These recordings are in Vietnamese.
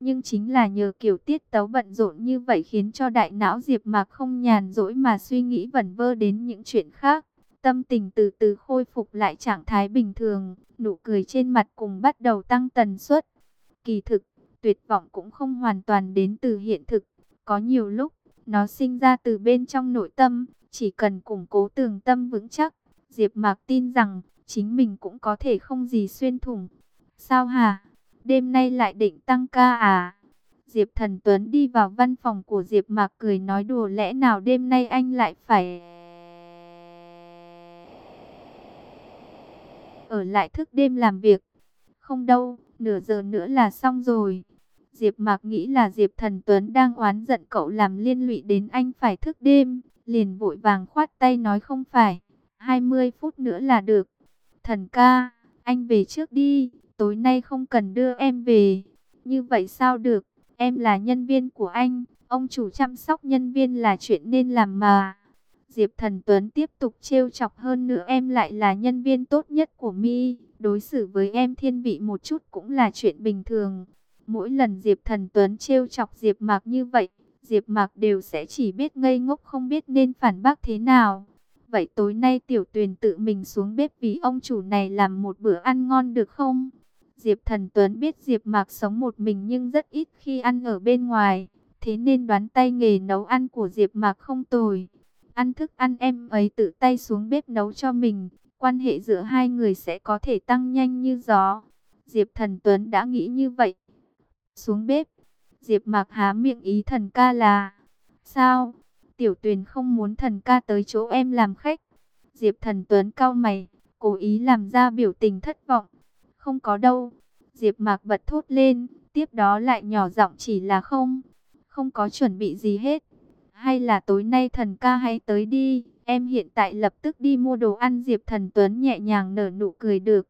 Nhưng chính là nhờ kiểu tiết tấu bận rộn như vậy khiến cho đại não Diệp Mạc không nhàn rỗi mà suy nghĩ vẩn vơ đến những chuyện khác. Tâm tình từ từ khôi phục lại trạng thái bình thường, nụ cười trên mặt cùng bắt đầu tăng tần suất. Kỳ thực, tuyệt vọng cũng không hoàn toàn đến từ hiện thực, có nhiều lúc nó sinh ra từ bên trong nội tâm, chỉ cần củng cố tường tâm vững chắc, Diệp Mạc tin rằng chính mình cũng có thể không gì xuyên thủng. Sao hả? Đêm nay lại định tăng ca à? Diệp Thần Tuấn đi vào văn phòng của Diệp Mạc cười nói đùa lẽ nào đêm nay anh lại phải ở lại thức đêm làm việc. Không đâu, nửa giờ nữa là xong rồi. Diệp Mạc nghĩ là Diệp Thần Tuấn đang oán giận cậu làm liên lụy đến anh phải thức đêm, liền vội vàng khoát tay nói không phải, 20 phút nữa là được. Thần ca, anh về trước đi, tối nay không cần đưa em về. Như vậy sao được, em là nhân viên của anh, ông chủ chăm sóc nhân viên là chuyện nên làm mà. Diệp Thần Tuấn tiếp tục trêu chọc hơn nữa em lại là nhân viên tốt nhất của mi, đối xử với em thiên vị một chút cũng là chuyện bình thường. Mỗi lần Diệp Thần Tuấn trêu chọc Diệp Mạc như vậy, Diệp Mạc đều sẽ chỉ biết ngây ngốc không biết nên phản bác thế nào. Vậy tối nay Tiểu Tuyền tự mình xuống bếp vì ông chủ này làm một bữa ăn ngon được không? Diệp Thần Tuấn biết Diệp Mạc sống một mình nhưng rất ít khi ăn ở bên ngoài, thế nên đoán tay nghề nấu ăn của Diệp Mạc không tồi. Ăn thức ăn em ấy tự tay xuống bếp nấu cho mình, quan hệ giữa hai người sẽ có thể tăng nhanh như gió. Diệp Thần Tuấn đã nghĩ như vậy. Xuống bếp, Diệp Mạc há miệng ý thần ca là, sao? Tiểu Tuyền không muốn thần ca tới chỗ em làm khách. Diệp Thần Tuấn cau mày, cố ý làm ra biểu tình thất vọng. Không có đâu. Diệp Mạc bật thốt lên, tiếp đó lại nhỏ giọng chỉ là không, không có chuẩn bị gì hết. Hay là tối nay thần ca hãy tới đi, em hiện tại lập tức đi mua đồ ăn Diệp Thần Tuấn nhẹ nhàng nở nụ cười được.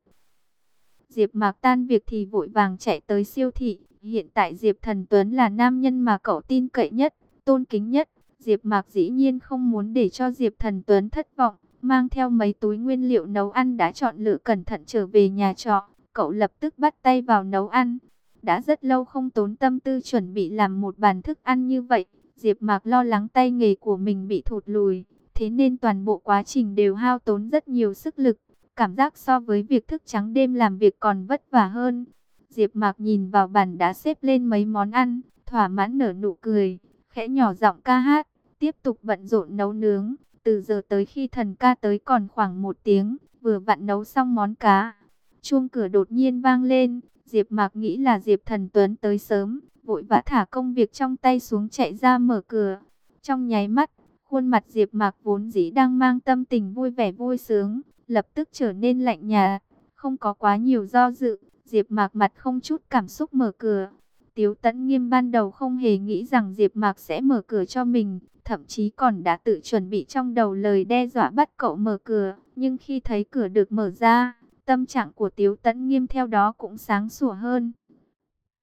Diệp Mạc tan việc thì vội vàng chạy tới siêu thị, hiện tại Diệp Thần Tuấn là nam nhân mà cậu tin cậy nhất, tôn kính nhất. Diệp Mạc dĩ nhiên không muốn để cho Diệp Thần Tuấn thất vọng, mang theo mấy túi nguyên liệu nấu ăn đã chọn lựa cẩn thận trở về nhà trọ, cậu lập tức bắt tay vào nấu ăn. Đã rất lâu không tốn tâm tư chuẩn bị làm một bàn thức ăn như vậy, Diệp Mạc lo lắng tay nghề của mình bị thụt lùi, thế nên toàn bộ quá trình đều hao tốn rất nhiều sức lực, cảm giác so với việc thức trắng đêm làm việc còn vất vả hơn. Diệp Mạc nhìn vào bàn đã xếp lên mấy món ăn, thỏa mãn nở nụ cười, khẽ nhỏ giọng ca hát, tiếp tục bận rộn nấu nướng, từ giờ tới khi thần ca tới còn khoảng một tiếng, vừa vặn nấu xong món cá. Chuông cửa đột nhiên vang lên, Diệp Mạc nghĩ là Diệp Thần Tuấn tới sớm, vội vã thả công việc trong tay xuống chạy ra mở cửa. Trong nháy mắt, khuôn mặt Diệp Mạc vốn dĩ đang mang tâm tình vui vẻ vui sướng, lập tức trở nên lạnh nhạt, không có quá nhiều do dự, Diệp Mạc mặt không chút cảm xúc mở cửa. Tiếu Tấn Nghiêm ban đầu không hề nghĩ rằng Diệp Mạc sẽ mở cửa cho mình, thậm chí còn đã tự chuẩn bị trong đầu lời đe dọa bắt cậu mở cửa, nhưng khi thấy cửa được mở ra, tâm trạng của Tiếu Tấn Nghiêm theo đó cũng sáng sủa hơn.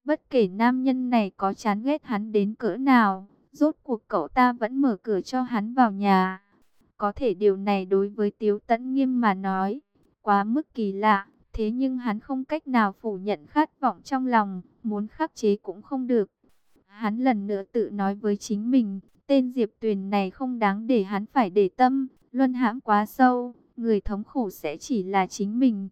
Bất kể nam nhân này có chán ghét hắn đến cỡ nào, rốt cuộc cậu ta vẫn mở cửa cho hắn vào nhà. Có thể điều này đối với Tiếu Tấn Nghiêm mà nói, quá mức kỳ lạ, thế nhưng hắn không cách nào phủ nhận khát vọng trong lòng, muốn khắc chế cũng không được. Hắn lần nữa tự nói với chính mình, tên Diệp Tuyền này không đáng để hắn phải để tâm, luân hãm quá sâu, người thống khổ sẽ chỉ là chính mình.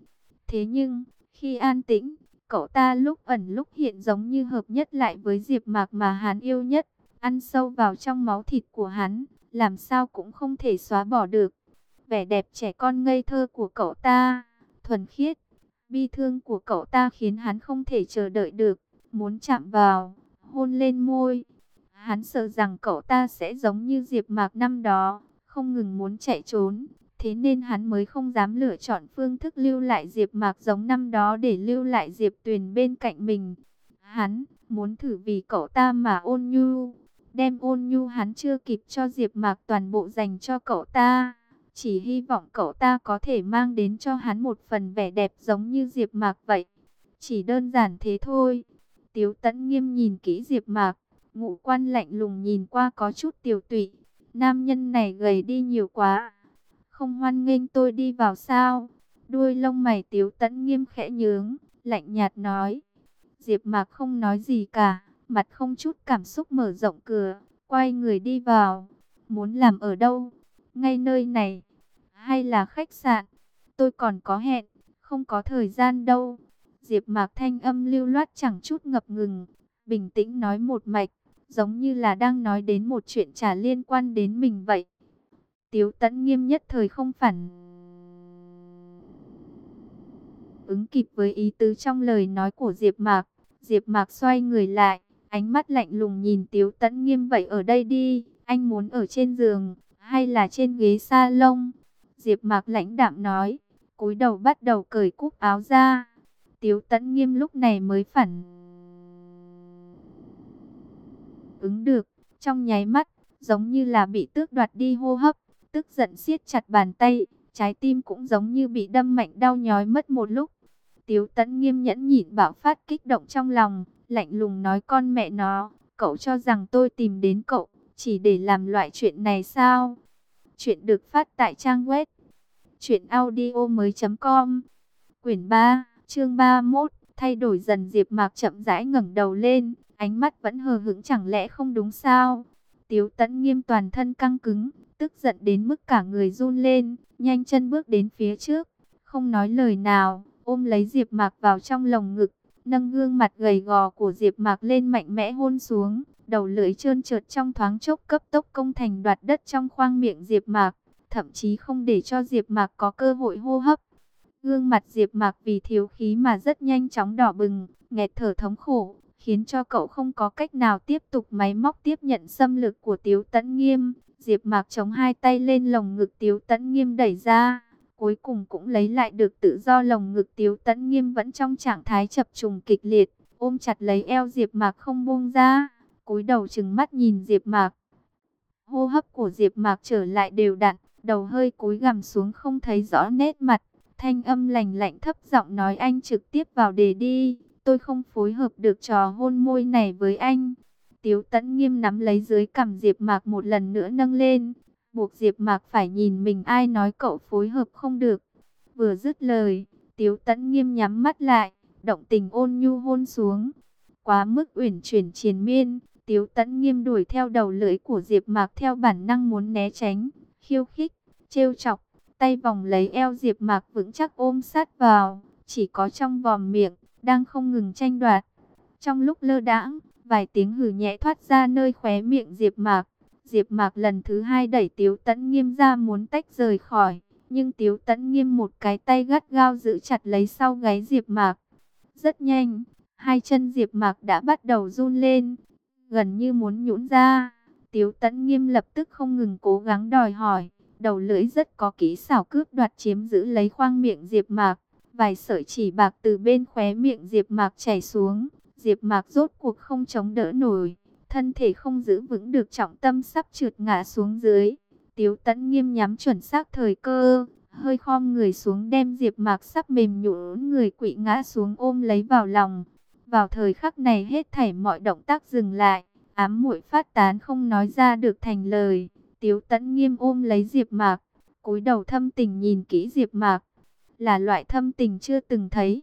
Thế nhưng, khi an tĩnh, cậu ta lúc ẩn lúc hiện giống như hợp nhất lại với Diệp Mạc mà hắn yêu nhất, ăn sâu vào trong máu thịt của hắn, làm sao cũng không thể xóa bỏ được. Vẻ đẹp trẻ con ngây thơ của cậu ta, thuần khiết, bi thương của cậu ta khiến hắn không thể chờ đợi được, muốn chạm vào, hôn lên môi. Hắn sợ rằng cậu ta sẽ giống như Diệp Mạc năm đó, không ngừng muốn chạy trốn, thế nên hắn mới không dám lựa chọn phương thức lưu lại Diệp Mạc giống năm đó để lưu lại Diệp Tuyền bên cạnh mình. Hắn muốn thử vì cậu ta mà ôn nhu, đem ôn nhu hắn chưa kịp cho Diệp Mạc toàn bộ dành cho cậu ta. Chỉ hy vọng cậu ta có thể mang đến cho hắn một phần vẻ đẹp giống như Diệp Mạc vậy. Chỉ đơn giản thế thôi. Tiếu Tấn Nghiêm nhìn kỹ Diệp Mạc, ngũ quan lạnh lùng nhìn qua có chút tiểu tụy. Nam nhân này gầy đi nhiều quá. Không hoan nghênh tôi đi vào sao? Đuôi lông mày Tiếu Tấn Nghiêm khẽ nhướng, lạnh nhạt nói. Diệp Mạc không nói gì cả, mặt không chút cảm xúc mở rộng cửa, quay người đi vào. Muốn làm ở đâu? Ngay nơi này? Hay là khách sạn? Tôi còn có hẹn, không có thời gian đâu. Diệp Mạc thanh âm lưu loát chẳng chút ngập ngừng, bình tĩnh nói một mạch, giống như là đang nói đến một chuyện chả liên quan đến mình vậy. Tiếu Tấn Nghiêm nhất thời không phản ứng kịp với ý tứ trong lời nói của Diệp Mạc. Diệp Mạc xoay người lại, ánh mắt lạnh lùng nhìn Tiếu Tấn Nghiêm vậy ở đây đi, anh muốn ở trên giường hay là trên ghế salon? Diệp Mạc lãnh đạm nói, cúi đầu bắt đầu cởi cúc áo ra. Tiếu Tấn Nghiêm lúc này mới phản ứng được, trong nháy mắt, giống như là bị tước đoạt đi hô hấp, tức giận siết chặt bàn tay, trái tim cũng giống như bị đâm mạnh đau nhói mất một lúc. Tiếu Tấn nghiêm nhẫn nhịn bạo phát kích động trong lòng, lạnh lùng nói con mẹ nó, cậu cho rằng tôi tìm đến cậu, chỉ để làm loại chuyện này sao? Chuyện được phát tại trang web truyệnaudiomoi.com. Quyển 3, chương 31, thay đổi dần Diệp Mạc chậm rãi ngẩng đầu lên, ánh mắt vẫn hờ hững chẳng lẽ không đúng sao? Tiếu Tấn nghiêm toàn thân căng cứng, tức giận đến mức cả người run lên, nhanh chân bước đến phía trước, không nói lời nào, ôm lấy Diệp Mạc vào trong lồng ngực, nâng gương mặt gầy gò của Diệp Mạc lên mạnh mẽ hôn xuống, đầu lưỡi trơn trượt trong thoáng chốc cấp tốc công thành đoạt đất trong khoang miệng Diệp Mạc, thậm chí không để cho Diệp Mạc có cơ hội hô hấp. Gương mặt Diệp Mạc vì thiếu khí mà rất nhanh chóng đỏ bừng, nghẹt thở thống khổ, khiến cho cậu không có cách nào tiếp tục máy móc tiếp nhận xâm lược của Tiếu Tấn Nghiêm. Diệp Mạc chống hai tay lên lồng ngực Tiếu Tấn Nghiêm đẩy ra, cuối cùng cũng lấy lại được tự do lồng ngực Tiếu Tấn Nghiêm vẫn trong trạng thái chập trùng kịch liệt, ôm chặt lấy eo Diệp Mạc không buông ra, cúi đầu trừng mắt nhìn Diệp Mạc. Hô hấp của Diệp Mạc trở lại đều đặn, đầu hơi cúi gằm xuống không thấy rõ nét mặt, thanh âm lạnh lạnh thấp giọng nói anh trực tiếp vào đề đi, tôi không phối hợp được trò hôn môi này với anh. Tiếu tẫn Nghiêm nắm lấy dưới cằm Diệp Mạc một lần nữa nâng lên, buộc Diệp Mạc phải nhìn mình ai nói cậu phối hợp không được. Vừa dứt lời, Tiếu tẫn Nghiêm nhắm mắt lại, động tình ôn nhu hôn xuống. Quá mức uyển chuyển triền miên, Tiếu tẫn Nghiêm đuổi theo đầu lưỡi của Diệp Mạc theo bản năng muốn né tránh, khiêu khích, trêu chọc, tay vòng lấy eo Diệp Mạc vững chắc ôm sát vào, chỉ có trong vòm miệng đang không ngừng tranh đoạt. Trong lúc lơ đãng, vài tiếng hừ nhẹ thoát ra nơi khóe miệng Diệp Mạc. Diệp Mạc lần thứ hai đẩy Tiếu Tấn Nghiêm ra muốn tách rời khỏi, nhưng Tiếu Tấn Nghiêm một cái tay gắt gao giữ chặt lấy sau gáy Diệp Mạc. Rất nhanh, hai chân Diệp Mạc đã bắt đầu run lên, gần như muốn nhũn ra. Tiếu Tấn Nghiêm lập tức không ngừng cố gắng đòi hỏi, đầu lưỡi rất có kỹ xảo cướp đoạt chiếm giữ lấy khoang miệng Diệp Mạc. Vài sợi chỉ bạc từ bên khóe miệng Diệp Mạc chảy xuống, Diệp Mạc rốt cuộc không chống đỡ nổi, thân thể không giữ vững được trọng tâm sắp trượt ngã xuống dưới. Tiếu Tấn nghiêm nhắm chuẩn xác thời cơ, hơi khom người xuống đem Diệp Mạc sắp mềm nhũn người quỵ ngã xuống ôm lấy vào lòng. Vào thời khắc này hết thảy mọi động tác dừng lại, ám muội phát tán không nói ra được thành lời. Tiếu Tấn nghiêm ôm lấy Diệp Mạc, cúi đầu thâm tình nhìn kỹ Diệp Mạc, là loại thâm tình chưa từng thấy.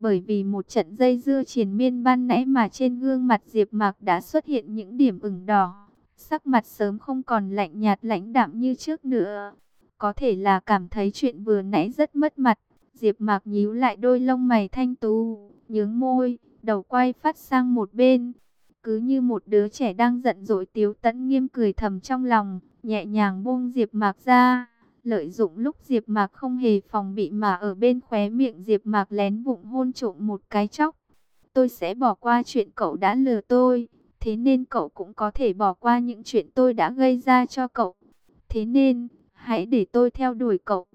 Bởi vì một trận dây dưa triền miên ban nãy mà trên gương mặt Diệp Mạc đã xuất hiện những điểm ửng đỏ, sắc mặt sớm không còn lạnh nhạt lãnh đạm như trước nữa. Có thể là cảm thấy chuyện vừa nãy rất mất mặt, Diệp Mạc nhíu lại đôi lông mày thanh tú, nhướng môi, đầu quay phát sang một bên. Cứ như một đứa trẻ đang giận dỗi Tiếu Tấn Nghiêm cười thầm trong lòng, nhẹ nhàng buông Diệp Mạc ra lợi dụng lúc Diệp Mạc không hề phòng bị mà ở bên khóe miệng Diệp Mạc lén vụng hôn trộm một cái chốc. Tôi sẽ bỏ qua chuyện cậu đã lừa tôi, thế nên cậu cũng có thể bỏ qua những chuyện tôi đã gây ra cho cậu. Thế nên, hãy để tôi theo đuổi cậu.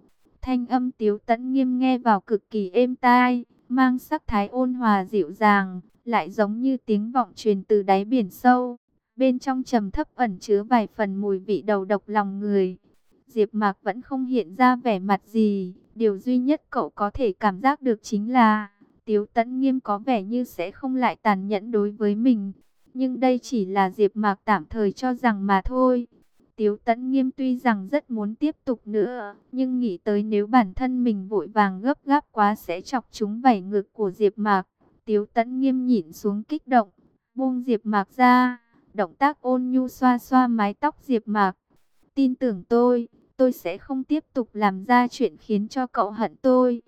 Thanh âm Tiếu Tấn Nghiêm nghe vào cực kỳ êm tai, mang sắc thái ôn hòa dịu dàng, lại giống như tiếng vọng truyền từ đáy biển sâu. Bên trong trầm thấp ẩn chứa vài phần mùi vị đầu độc lòng người. Diệp Mạc vẫn không hiện ra vẻ mặt gì, điều duy nhất cậu có thể cảm giác được chính là Tiếu Tấn Nghiêm có vẻ như sẽ không lại tàn nhẫn đối với mình, nhưng đây chỉ là Diệp Mạc tạm thời cho rằng mà thôi. Tiếu Tấn Nghiêm tuy rằng rất muốn tiếp tục nữa, nhưng nghĩ tới nếu bản thân mình vội vàng gấp gáp quá sẽ chọc trúng vảy ngực của Diệp Mạc, Tiếu Tấn Nghiêm nhịn xuống kích động, buông Diệp Mạc ra, động tác ôn nhu xoa xoa mái tóc Diệp Mạc. Tin tưởng tôi, tôi sẽ không tiếp tục làm ra chuyện khiến cho cậu hận tôi.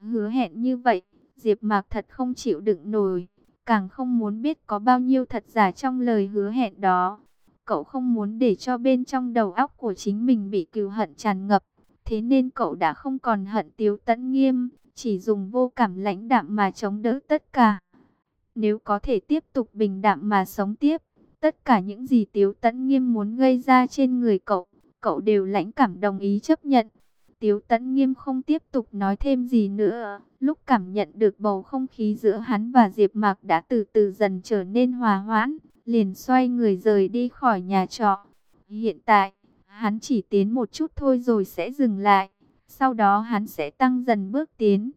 Hứa hẹn như vậy, Diệp Mạc thật không chịu đựng nổi, càng không muốn biết có bao nhiêu thật giả trong lời hứa hẹn đó. Cậu không muốn để cho bên trong đầu óc của chính mình bị cừu hận tràn ngập, thế nên cậu đã không còn hận Tiếu Tấn Nghiêm, chỉ dùng vô cảm lãnh đạm mà chống đỡ tất cả. Nếu có thể tiếp tục bình đạm mà sống tiếp, tất cả những gì Tiếu Tấn Nghiêm muốn gây ra trên người cậu, cậu đều lãnh cảm đồng ý chấp nhận. Tiếu Tấn Nghiêm không tiếp tục nói thêm gì nữa, lúc cảm nhận được bầu không khí giữa hắn và Diệp Mạc đã từ từ dần trở nên hòa hoãn, liền xoay người rời đi khỏi nhà trọ. Hiện tại, hắn chỉ tiến một chút thôi rồi sẽ dừng lại, sau đó hắn sẽ tăng dần bước tiến,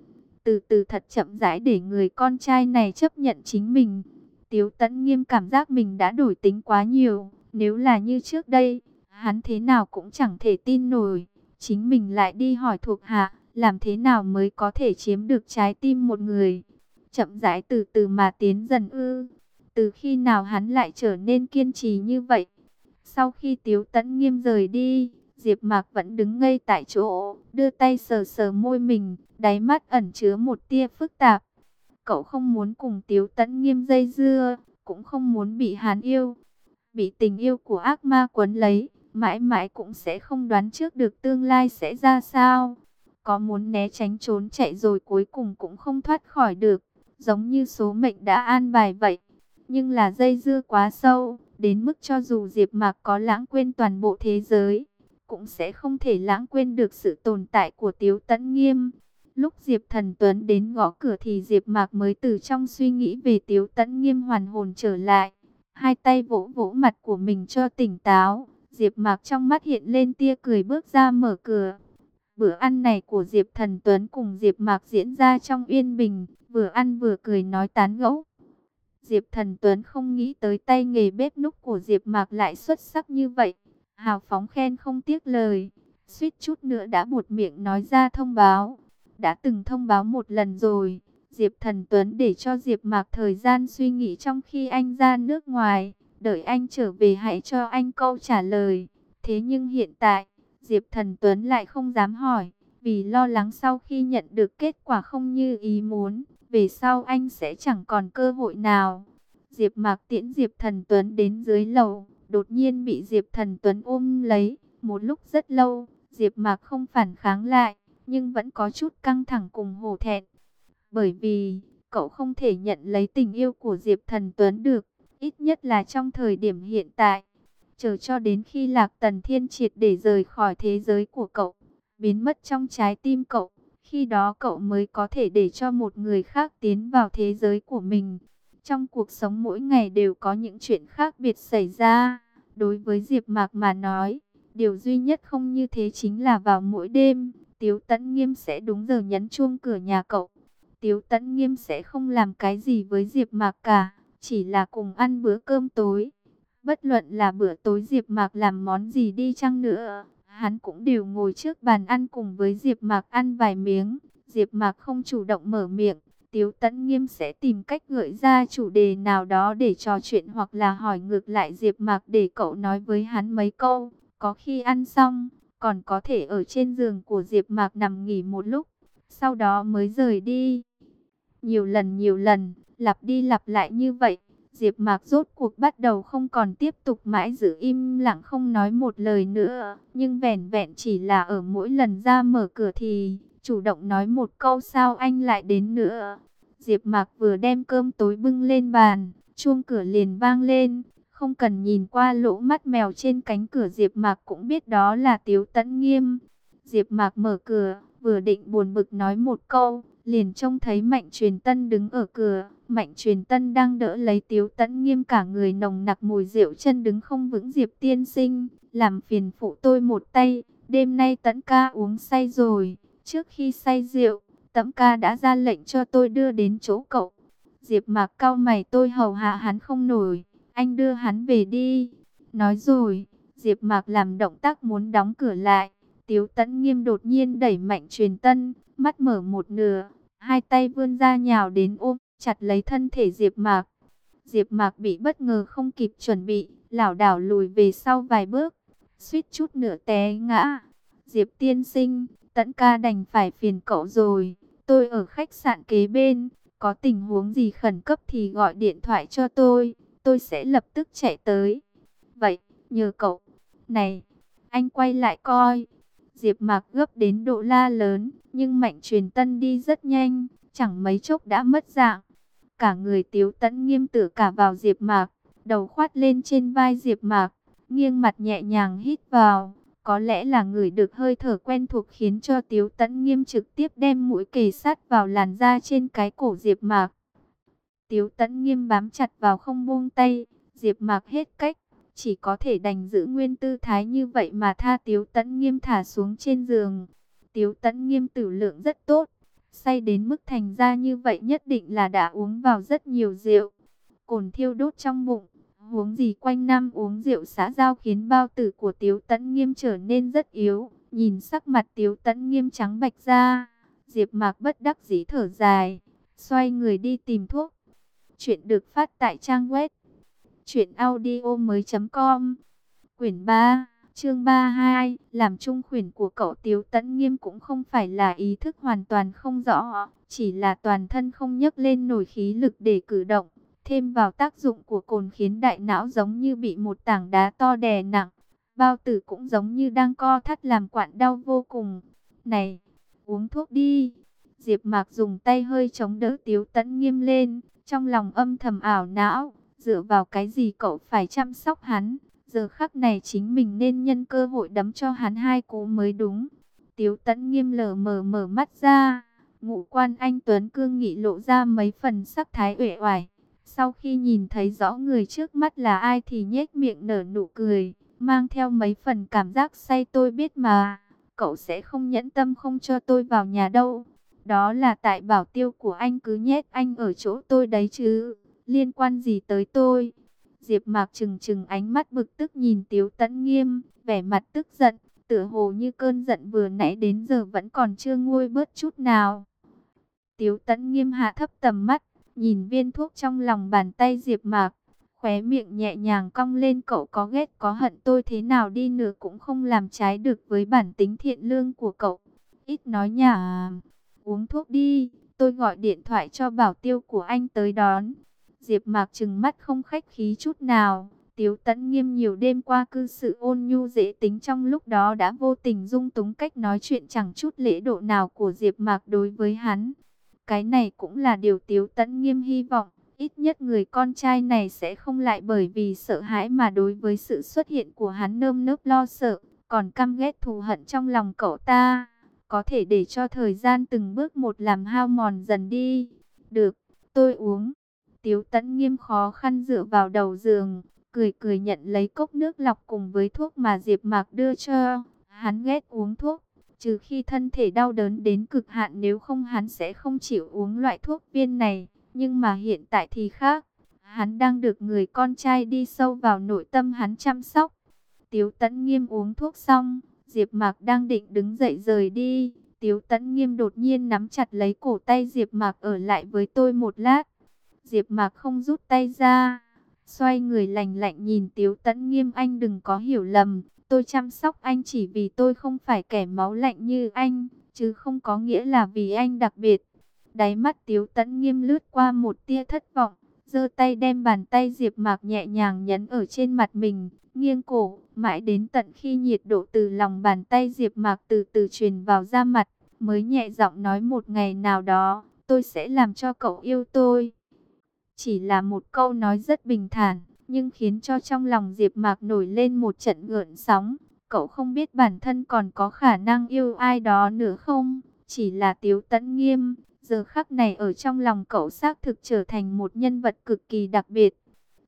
từ từ thật chậm rãi để người con trai này chấp nhận chính mình. Tiếu Tấn Nghiêm cảm giác mình đã đổi tính quá nhiều, nếu là như trước đây, hắn thế nào cũng chẳng thể tin nổi, chính mình lại đi hỏi thuộc hạ, làm thế nào mới có thể chiếm được trái tim một người. Chậm rãi từ từ mà tiến dần ư, từ khi nào hắn lại trở nên kiên trì như vậy. Sau khi Tiếu Tấn Nghiêm rời đi, Diệp Mạc vẫn đứng ngây tại chỗ, đưa tay sờ sờ môi mình, đáy mắt ẩn chứa một tia phức tạp. Cậu không muốn cùng Tiếu Tấn Nghiêm dây dưa, cũng không muốn bị hắn yêu. Bị tình yêu của ác ma quấn lấy, mãi mãi cũng sẽ không đoán trước được tương lai sẽ ra sao. Có muốn né tránh trốn chạy rồi cuối cùng cũng không thoát khỏi được, giống như số mệnh đã an bài vậy. Nhưng là dây dưa quá sâu, đến mức cho dù Diệp Mạc có lãng quên toàn bộ thế giới, cũng sẽ không thể lãng quên được sự tồn tại của Tiếu Tấn Nghiêm. Lúc Diệp Thần Tuấn đến gõ cửa thì Diệp Mạc mới từ trong suy nghĩ về Tiếu Tấn Nghiêm hoàn hồn trở lại. Hai tay vỗ vỗ mặt của mình cho tỉnh táo. Diệp Mạc trong mắt hiện lên tia cười bước ra mở cửa. Bữa ăn này của Diệp Thần Tuấn cùng Diệp Mạc diễn ra trong yên bình, vừa ăn vừa cười nói tán gẫu. Diệp Thần Tuấn không nghĩ tới tay nghề bếp núc của Diệp Mạc lại xuất sắc như vậy, hào phóng khen không tiếc lời, suýt chút nữa đã buột miệng nói ra thông báo. Đã từng thông báo một lần rồi, Diệp Thần Tuấn để cho Diệp Mạc thời gian suy nghĩ trong khi anh ra nước ngoài, đợi anh trở về hãy cho anh câu trả lời. Thế nhưng hiện tại, Diệp Thần Tuấn lại không dám hỏi, vì lo lắng sau khi nhận được kết quả không như ý muốn, về sau anh sẽ chẳng còn cơ hội nào. Diệp Mạc tiễn Diệp Thần Tuấn đến dưới lầu, đột nhiên bị Diệp Thần Tuấn ôm lấy, một lúc rất lâu, Diệp Mạc không phản kháng lại, nhưng vẫn có chút căng thẳng cùng hổ thẹn. Bởi vì, cậu không thể nhận lấy tình yêu của Diệp Thần Tuấn được, ít nhất là trong thời điểm hiện tại. Chờ cho đến khi Lạc Tần Thiên triệt để rời khỏi thế giới của cậu, biến mất trong trái tim cậu, khi đó cậu mới có thể để cho một người khác tiến vào thế giới của mình. Trong cuộc sống mỗi ngày đều có những chuyện khác biệt xảy ra. Đối với Diệp Mạc mà nói, điều duy nhất không như thế chính là vào mỗi đêm, Tiếu Tấn Nghiêm sẽ đúng giờ nhấn chuông cửa nhà cậu. Tiếu Tấn Nghiêm sẽ không làm cái gì với Diệp Mạc cả, chỉ là cùng ăn bữa cơm tối. Bất luận là bữa tối Diệp Mạc làm món gì đi chăng nữa, hắn cũng đều ngồi trước bàn ăn cùng với Diệp Mạc ăn vài miếng. Diệp Mạc không chủ động mở miệng, Tiếu Tấn Nghiêm sẽ tìm cách gợi ra chủ đề nào đó để trò chuyện hoặc là hỏi ngược lại Diệp Mạc để cậu nói với hắn mấy câu. Có khi ăn xong, còn có thể ở trên giường của Diệp Mạc nằm nghỉ một lúc, sau đó mới rời đi. Nhiều lần nhiều lần, lặp đi lặp lại như vậy, Diệp Mạc rốt cuộc bắt đầu không còn tiếp tục mãi giữ im lặng không nói một lời nữa, nhưng vẻn vẹn chỉ là ở mỗi lần ra mở cửa thì chủ động nói một câu sao anh lại đến nữa. Diệp Mạc vừa đem cơm tối bưng lên bàn, chuông cửa liền vang lên, không cần nhìn qua lỗ mắt mèo trên cánh cửa Diệp Mạc cũng biết đó là Tiếu Tấn Nghiêm. Diệp Mạc mở cửa, vừa định buồn bực nói một câu, liền trông thấy Mạnh Truyền Tân đứng ở cửa. Mạnh Truyền Tân đang đỡ lấy Tiếu Tẫn Nghiêm cả người nồng nặc mùi rượu chân đứng không vững Diệp tiên sinh, làm phiền phụ tôi một tay, đêm nay Tẫn ca uống say rồi, trước khi say rượu, Tẫm ca đã ra lệnh cho tôi đưa đến chỗ cậu. Diệp Mạc cao mày tôi hầu hạ hắn không nổi anh đưa hắn về đi. Nói rồi, Diệp Mạc làm động tác muốn đóng cửa lại. Tiếu Tẫn Nghiêm đột nhiên đẩy mạnh truyền tân, mắt mở một nửa, hai tay vươn ra nhào đến ôm. chặt lấy thân thể Diệp Mạc. Diệp Mạc bị bất ngờ không kịp chuẩn bị, lảo đảo lùi về sau vài bước, suýt chút nữa té ngã. Diệp tiên sinh, Tẫn ca đành phải phiền cậu rồi, tôi ở khách sạn kế bên, có tình huống gì khẩn cấp thì gọi điện thoại cho tôi, tôi sẽ lập tức chạy tới. Vậy, nhờ cậu. Này, anh quay lại coi. Diệp Mạc gấp đến độ la lớn, nhưng Mạnh Truyền Tân đi rất nhanh, chẳng mấy chốc đã mất dạng. Cả người Tiếu Tấn nghiêm tử cả vào Diệp Mạc, đầu khoát lên trên vai Diệp Mạc, nghiêng mặt nhẹ nhàng hít vào. Có lẽ là người được hơi thở quen thuộc khiến cho Tiếu Tấn nghiêm trực tiếp đem mũi kề sát vào làn da trên cái cổ Diệp Mạc. Tiếu Tấn nghiêm bám chặt vào không buông tay, Diệp Mạc hết cách, chỉ có thể đành giữ nguyên tư thái như vậy mà tha Tiếu Tấn nghiêm thả xuống trên giường. Tiếu Tấn nghiêm tử lượng rất tốt, say đến mức thành ra như vậy nhất định là đã uống vào rất nhiều rượu. Cồn thiêu đốt trong bụng, huống gì quanh năm uống rượu xã giao khiến bao tử của Tiếu Tấn Nghiêm trở nên rất yếu. Nhìn sắc mặt Tiếu Tấn Nghiêm trắng bạch ra, Diệp Mạc bất đắc dĩ thở dài, xoay người đi tìm thuốc. Chuyện được phát tại trang web truyệnaudiomoi.com. Quyển 3 Chương 32, làm trung khuyển của cậu Tiếu Tấn Nghiêm cũng không phải là ý thức hoàn toàn không rõ, chỉ là toàn thân không nhấc lên nổi khí lực để cử động. Thêm vào tác dụng của cồn khiến đại não giống như bị một tảng đá to đè nặng. Bao tử cũng giống như đang co thắt làm quặn đau vô cùng. Này, uống thuốc đi. Diệp Mạc dùng tay hơi chống đỡ Tiếu Tấn Nghiêm lên, trong lòng âm thầm ảo não, dựa vào cái gì cậu phải chăm sóc hắn? Giờ khắc này chính mình nên nhân cơ hội đấm cho hắn hai cú mới đúng. Tiếu tẫn nghiêm lờ mờ mở mắt ra. Ngụ quan anh Tuấn cương nghị lộ ra mấy phần sắc thái uể oải. Sau khi nhìn thấy rõ người trước mắt là ai thì nhếch miệng nở nụ cười. Mang theo mấy phần cảm giác say tôi biết mà. Cậu sẽ không nhẫn tâm không cho tôi vào nhà đâu. Đó là tại bảo tiêu của anh cứ nhét anh ở chỗ tôi đấy chứ. Liên quan gì tới tôi? Diệp Mạc trừng trừng ánh mắt bực tức nhìn Tiếu Tấn Nghiêm, vẻ mặt tức giận, tựa hồ như cơn giận vừa nãy đến giờ vẫn còn chưa nguôi bớt chút nào. Tiếu Tấn Nghiêm hạ thấp tầm mắt, nhìn viên thuốc trong lòng bàn tay Diệp Mạc, khóe miệng nhẹ nhàng cong lên, cậu có ghét có hận tôi thế nào đi nữa cũng không làm trái được với bản tính thiện lương của cậu. Ít nói nhả, uống thuốc đi, tôi gọi điện thoại cho bảo tiêu của anh tới đón. Diệp Mạc trừng mắt không khách khí chút nào. Tiếu Tấn Nghiêm nhiều đêm qua cư sự ôn nhu dễ tính trong lúc đó đã vô tình dung túng cách nói chuyện chẳng chút lễ độ nào của Diệp Mạc đối với hắn. Cái này cũng là điều Tiếu Tấn Nghiêm hy vọng, ít nhất người con trai này sẽ không lại bởi vì sợ hãi mà đối với sự xuất hiện của hắn nơm nớp lo sợ, còn căm ghét thù hận trong lòng cậu ta, có thể để cho thời gian từng bước một làm hao mòn dần đi. Được, tôi uống. Tiếu tẫn nghiêm khó khăn dựa vào đầu giường, cười cười nhận lấy cốc nước lọc cùng với thuốc mà Diệp Mạc đưa cho. Hắn ghét uống thuốc, trừ khi thân thể đau đớn đến cực hạn nếu không hắn sẽ không chịu uống loại thuốc viên này. Nhưng mà hiện tại thì khác, hắn đang được người con trai đi sâu vào nội tâm hắn chăm sóc. Tiếu tẫn nghiêm uống thuốc xong, Diệp Mạc đang định đứng dậy rời đi. Tiếu tẫn nghiêm đột nhiên nắm chặt lấy cổ tay Diệp Mạc ở lại với tôi một lát. Diệp Mạc không rút tay ra, xoay người lạnh lạnh nhìn Tiếu Tấn Nghiêm anh đừng có hiểu lầm, tôi chăm sóc anh chỉ vì tôi không phải kẻ máu lạnh như anh, chứ không có nghĩa là vì anh đặc biệt. Đáy mắt Tiếu Tấn Nghiêm lướt qua một tia thất vọng, giơ tay đem bàn tay Diệp Mạc nhẹ nhàng nhấn ở trên mặt mình, nghiêng cổ, mãi đến tận khi nhiệt độ từ lòng bàn tay Diệp Mạc từ từ truyền vào da mặt, mới nhẹ giọng nói một ngày nào đó, tôi sẽ làm cho cậu yêu tôi. Chỉ là một câu nói rất bình thản, nhưng khiến cho trong lòng Diệp Mạc nổi lên một trận gợn sóng. Cậu không biết bản thân còn có khả năng yêu ai đó nữa không? Chỉ là Tiếu Tấn Nghiêm, giờ khắc này ở trong lòng cậu xác thực trở thành một nhân vật cực kỳ đặc biệt.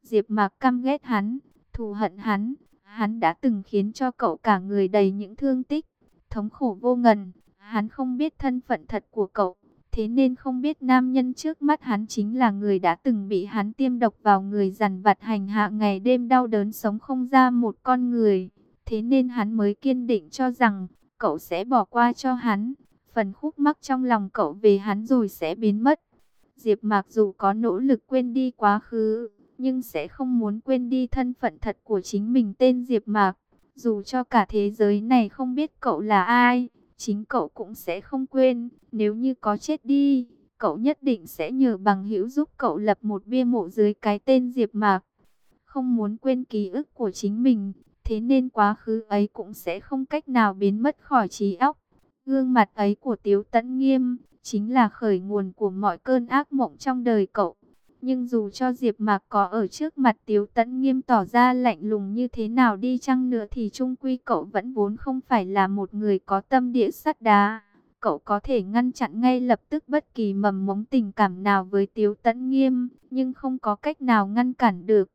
Diệp Mạc căm ghét hắn, thù hận hắn, hắn đã từng khiến cho cậu cả người đầy những thương tích, thống khổ vô ngần. Hắn không biết thân phận thật của cậu, Thế nên không biết nam nhân trước mắt hắn chính là người đã từng bị hắn tiêm độc vào người dằn vặt hành hạ ngày đêm đau đớn sống không ra một con người. Thế nên hắn mới kiên định cho rằng cậu sẽ bỏ qua cho hắn. Phần khúc mắc trong lòng cậu về hắn rồi sẽ biến mất. Diệp Mặc dù có nỗ lực quên đi quá khứ, nhưng sẽ không muốn quên đi thân phận thật của chính mình tên Diệp Mạc. Dù cho cả thế giới này không biết cậu là ai, chính cậu cũng sẽ không quên. Nếu như có chết đi, cậu nhất định sẽ nhờ bằng hữu giúp cậu lập một bia mộ dưới cái tên Diệp Mạc. Không muốn quên ký ức của chính mình, thế nên quá khứ ấy cũng sẽ không cách nào biến mất khỏi trí óc. Gương mặt ấy của Tiếu Tấn Nghiêm chính là khởi nguồn của mọi cơn ác mộng trong đời cậu. Nhưng dù cho Diệp Mạc có ở trước mặt Tiếu Tấn Nghiêm tỏ ra lạnh lùng như thế nào đi chăng nữa thì trung quy cậu vẫn vốn không phải là một người có tâm địa sắt đá. Cậu có thể ngăn chặn ngay lập tức bất kỳ mầm mống tình cảm nào với Tiếu Tấn Nghiêm, nhưng không có cách nào ngăn cản được.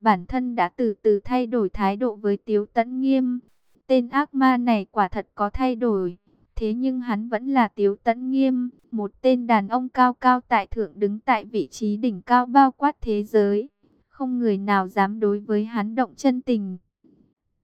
Bản thân đã từ từ thay đổi thái độ với Tiếu Tấn Nghiêm. Tên ác ma này quả thật có thay đổi. Thế nhưng hắn vẫn là Tiếu Tấn Nghiêm, một tên đàn ông cao cao tại thượng đứng tại vị trí đỉnh cao bao quát thế giới. Không người nào dám đối với hắn động chân tình.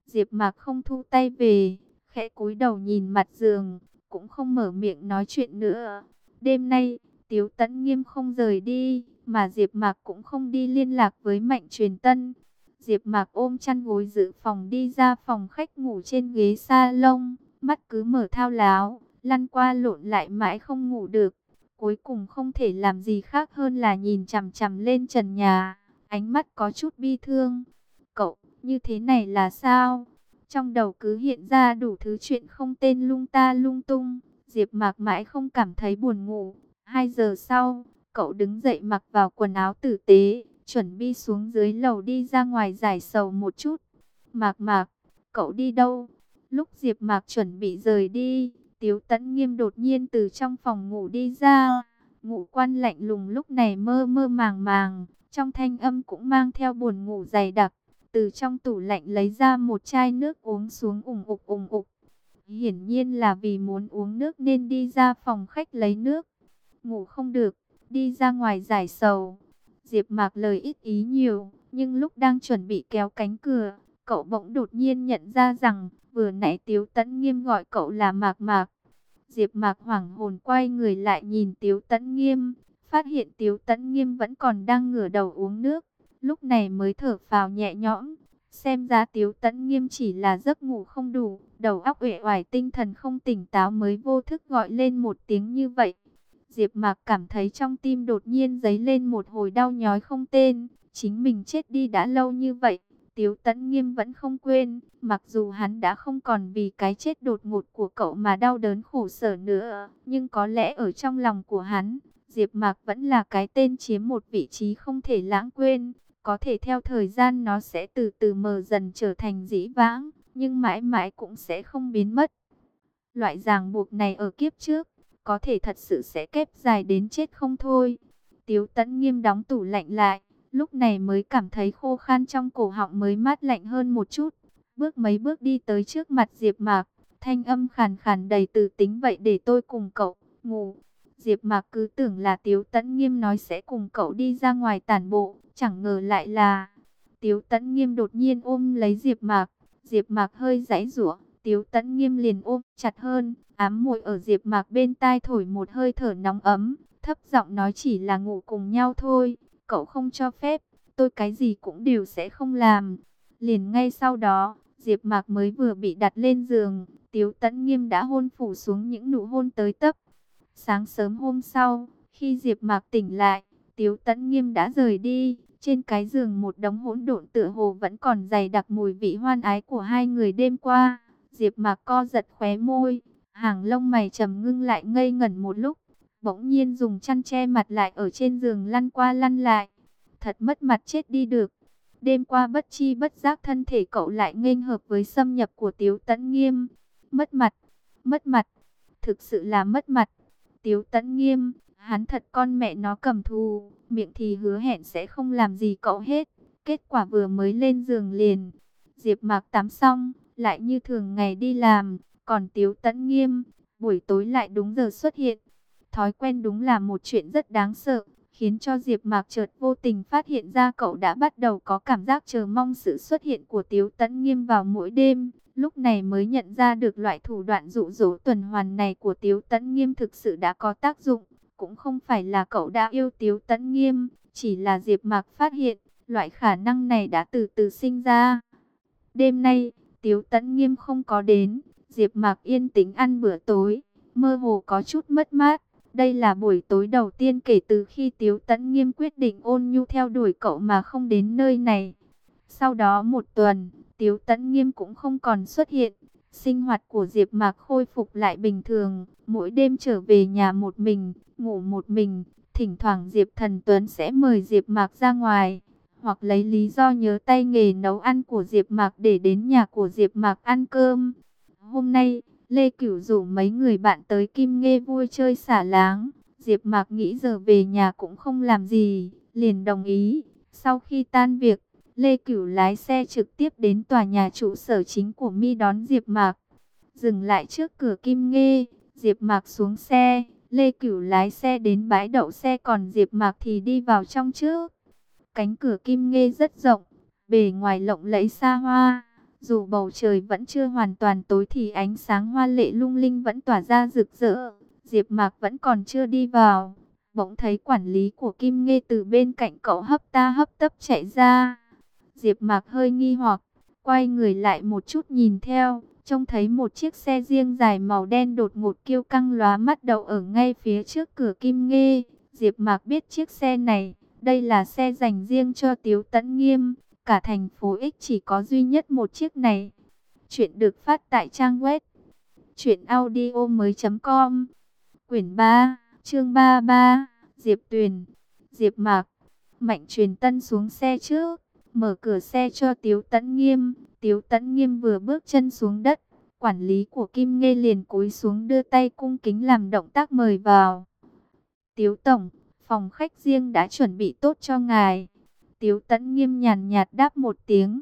Diệp Mạc không thu tay về, khẽ cúi đầu nhìn mặt giường, cũng không mở miệng nói chuyện nữa. Đêm nay, Tiếu Tấn Nghiêm không rời đi, mà Diệp Mạc cũng không đi liên lạc với Mạnh Truyền Tân. Diệp Mạc ôm chăn gối dự phòng đi ra phòng khách ngủ trên ghế salon mắt cứ mở thao láo, lăn qua lộn lại mãi không ngủ được. Cuối cùng không thể làm gì khác hơn là nhìn chằm chằm lên trần nhà, ánh mắt có chút bi thương. Cậu, như thế này là sao? Trong đầu cứ hiện ra đủ thứ chuyện không tên lung ta lung tung. Diệp mạc mãi không cảm thấy buồn ngủ. Hai giờ sau, cậu đứng dậy mặc vào quần áo tử tế, chuẩn bị xuống dưới lầu đi ra ngoài giải sầu một chút. Mạc mạc, cậu đi đâu? Lúc Diệp Mạc chuẩn bị rời đi, Tiếu Tấn Nghiêm đột nhiên từ trong phòng ngủ đi ra. Ngụ quan lạnh lùng lúc này mơ mơ màng màng, trong thanh âm cũng mang theo buồn ngủ dày đặc. Từ trong tủ lạnh lấy ra một chai nước uống xuống ủng ục ủng ục. Hiển nhiên là vì muốn uống nước nên đi ra phòng khách lấy nước. Ngủ không được, đi ra ngoài giải sầu. Diệp Mạc lời ít ý nhiều, nhưng lúc đang chuẩn bị kéo cánh cửa, cậu bỗng đột nhiên nhận ra rằng Vừa nãy Tiếu Tấn Nghiêm gọi cậu là Mạc Mạc. Diệp Mạc hoảng hồn quay người lại nhìn Tiếu Tấn Nghiêm, phát hiện Tiếu Tấn Nghiêm vẫn còn đang ngửa đầu uống nước, lúc này mới thở phào nhẹ nhõm. Xem ra Tiếu Tấn Nghiêm chỉ là giấc ngủ không đủ, đầu óc uể oải tinh thần không tỉnh táo mới vô thức gọi lên một tiếng như vậy. Diệp Mạc cảm thấy trong tim đột nhiên dấy lên một hồi đau nhói không tên, chính mình chết đi đã lâu như vậy, Tiếu Tấn Nghiêm vẫn không quên, mặc dù hắn đã không còn vì cái chết đột ngột của cậu mà đau đớn khổ sở nữa, nhưng có lẽ ở trong lòng của hắn, Diệp Mạc vẫn là cái tên chiếm một vị trí không thể lãng quên, có thể theo thời gian nó sẽ từ từ mờ dần trở thành dĩ vãng, nhưng mãi mãi cũng sẽ không biến mất. Loại ràng buộc này ở kiếp trước, có thể thật sự sẽ kép dài đến chết không thôi. Tiếu Tấn Nghiêm đóng tủ lạnh lại, lúc này mới cảm thấy khô khan trong cổ họng mới mát lạnh hơn một chút. Bước mấy bước đi tới trước mặt Diệp Mạc, thanh âm khàn khàn đầy từ tính vậy để tôi cùng cậu ngủ. Diệp Mạc cứ tưởng là Tiếu Tấn Nghiêm nói sẽ cùng cậu đi ra ngoài tản bộ, chẳng ngờ lại là Tiếu Tấn Nghiêm đột nhiên ôm lấy Diệp Mạc, Diệp Mạc hơi giãy giụa, Tiếu Tấn Nghiêm liền ôm chặt hơn, ám muội ở Diệp Mạc bên tai thổi một hơi thở nóng ấm, thấp giọng nói chỉ là ngủ cùng nhau thôi, cậu không cho phép, tôi cái gì cũng đều sẽ không làm. Liền ngay sau đó, Diệp Mạc mới vừa bị đặt lên giường, Tiếu Tấn Nghiêm đã hôn phủ xuống những nụ hôn tới tấp. Sáng sớm hôm sau, khi Diệp Mạc tỉnh lại, Tiếu Tấn Nghiêm đã rời đi, trên cái giường một đống hỗn độn tựa hồ vẫn còn dày đặc mùi vị hoan ái của hai người đêm qua. Diệp Mạc co giật khóe môi, hàng lông mày trầm ngưng lại ngây ngẩn một lúc, bỗng nhiên dùng chăn che mặt lại ở trên giường lăn qua lăn lại. Thật mất mặt chết đi được. Đêm qua bất chi bất giác thân thể cậu lại nghênh hợp với xâm nhập của Tiếu Tấn Nghiêm. Mất mặt, mất mặt, thực sự là mất mặt. Tiếu Tấn Nghiêm, hắn thật con mẹ nó cầm thù, miệng thì hứa hẹn sẽ không làm gì cậu hết. Kết quả vừa mới lên giường liền. Diệp Mạc tắm xong, lại như thường ngày đi làm, còn Tiếu Tấn Nghiêm, buổi tối lại đúng giờ xuất hiện. Thói quen đúng là một chuyện rất đáng sợ, khiến cho Diệp Mạc chợt vô tình phát hiện ra cậu đã bắt đầu có cảm giác chờ mong sự xuất hiện của Tiếu Tấn Nghiêm vào mỗi đêm. Lúc này mới nhận ra được loại thủ đoạn dụ dỗ tuần hoàn này của Tiếu Tấn Nghiêm thực sự đã có tác dụng, cũng không phải là cậu đã yêu Tiếu Tấn Nghiêm, chỉ là Diệp Mạc phát hiện, loại khả năng này đã từ từ sinh ra. Đêm nay, Tiếu Tấn Nghiêm không có đến, Diệp Mạc yên tĩnh ăn bữa tối, mơ hồ có chút mất mát. Đây là buổi tối đầu tiên kể từ khi Tiếu Tấn Nghiêm quyết định ôn nhu theo đuổi cậu mà không đến nơi này. Sau đó một tuần, Tiếu Tấn Nghiêm cũng không còn xuất hiện. Sinh hoạt của Diệp Mạc khôi phục lại bình thường, mỗi đêm trở về nhà một mình, ngủ một mình, thỉnh thoảng Diệp Thần Tuấn sẽ mời Diệp Mạc ra ngoài, hoặc lấy lý do nhớ tay nghề nấu ăn của Diệp Mạc để đến nhà của Diệp Mạc ăn cơm. Hôm nay, Lê Cửu rủ mấy người bạn tới Kim Nghê vui chơi xả láng. Diệp Mạc nghĩ giờ về nhà cũng không làm gì, liền đồng ý. Sau khi tan việc, Lê Cửu lái xe trực tiếp đến tòa nhà trụ sở chính của Mi đón Diệp Mạc. Dừng lại trước cửa Kim Nghê, Diệp Mạc xuống xe, Lê Cửu lái xe đến bãi đậu xe còn Diệp Mạc thì đi vào trong trước. Cánh cửa Kim Nghê rất rộng, bề ngoài lộng lẫy xa hoa. Dù bầu trời vẫn chưa hoàn toàn tối thì ánh sáng hoa lệ lung linh vẫn tỏa ra rực rỡ. Diệp Mạc vẫn còn chưa đi vào. Bỗng thấy quản lý của Kim ngê từ bên cạnh cậu hấp ta hấp tấp chạy ra. Diệp Mạc hơi nghi hoặc, quay người lại một chút nhìn theo, trông thấy một chiếc xe riêng dài màu đen đột ngột kiêu căng lóa mắt đậu ở ngay phía trước cửa Kim ngê Diệp Mạc biết chiếc xe này, đây là xe dành riêng cho Tiếu Tấn Nghiêm, cả thành phố X chỉ có duy nhất một chiếc này. Chuyện được phát tại trang web truyệnaudiomoi.com. Quyển 3, chương 33, Diệp Tuyền, Diệp Mạc, Mạnh Truyền Tân xuống xe trước, mở cửa xe cho Tiếu Tấn Nghiêm. Tiếu Tấn Nghiêm vừa bước chân xuống đất, quản lý của Kim Nghê liền cúi xuống đưa tay cung kính làm động tác mời vào. Tiếu Tổng, phòng khách riêng đã chuẩn bị tốt cho ngài. Tiếu Tấn Nghiêm nhàn nhạt đáp một tiếng.